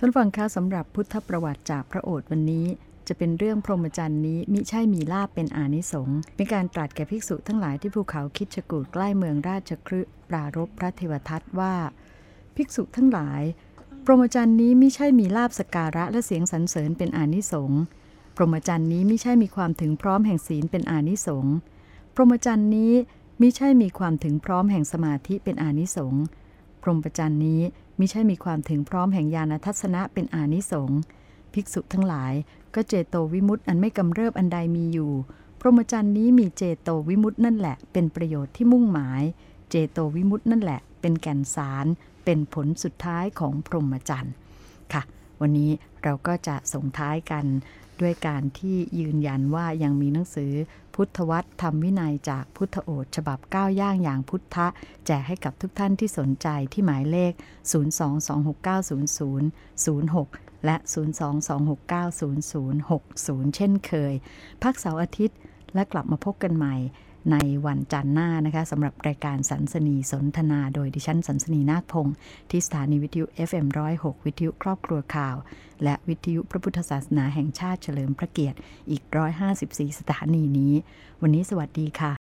ท่านฟังคะสำหรับพุทธประวัติจากพระโอษฐ์วันนี้ จะเป็นเรื่องพรหมจรรย์นี้มิใช่มีลาบเป็นอานิสงส์เป็นการตรัสแก่ภิกษุทั้งหลายที่ภูเขาคิดชกูดใกล้เมืองราชครึปรารบพระเทวทัตว่า ภิกษุทั้งหลาย พรหมจรรย์นี้มิใช่มีลาบสการะและเสียงสรรเสริญเป็นอานิสงส์พรหมจรรย์นี้มิใช่มีความถึงพร้อมแห่งศีลเป็นอานิสงส์พรหมจรรย์นี้มิใช่มีความถึงพร้อมแห่งสมาธิเป็นอานิสงส์พรหมจรรย์นี้ มิใช่มีความถึงพร้อมแห่งญาณทัศนะเป็นอานิสงส์ภิกษุทั้งหลายก็เจโตวิมุตต์อันไม่กำเริบอันใดมีอยู่ พรหมจรรย์นี้มีเจโตวิมุตต์นั่นแหละ เป็นประโยชน์ที่มุ่งหมาย เจโตวิมุตต์นั่นแหละ เป็นแก่นสารเป็นผลสุดท้ายของพรหมจรรย์ค่ะ วันนี้เราก็จะส่งท้ายกัน ด้วยการที่ยืนยันว่ายังมีหนังสือพุทธวัตรธรรมวินัยจากพุทธโอษฉบับก้าวย่างอย่างพุทธะ แจกให้กับทุกท่านที่สนใจที่หมายเลข 022690006 และ 022690060 เช่นเคย พักเสาร์อาทิตย์และกลับมาพบกันใหม่ ในวันจันทร์หน้านะคะสำหรับรายการสันสนีสนทนา โดยดิฉันสันสนีนาคพงศ์ที่สถานีวิทยุ FM106 วิทยุครอบครัวข่าว และวิทยุพระพุทธศาสนาแห่งชาติเฉลิมพระเกียรติอีก 154 สถานีนี้ วันนี้สวัสดีค่ะ